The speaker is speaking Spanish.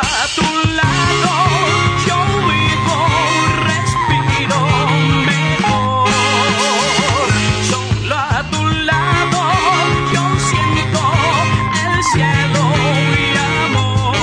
A tu lado, yo vivo respiro, mejor. Solo a tu lado, yo siento el cielo y amor.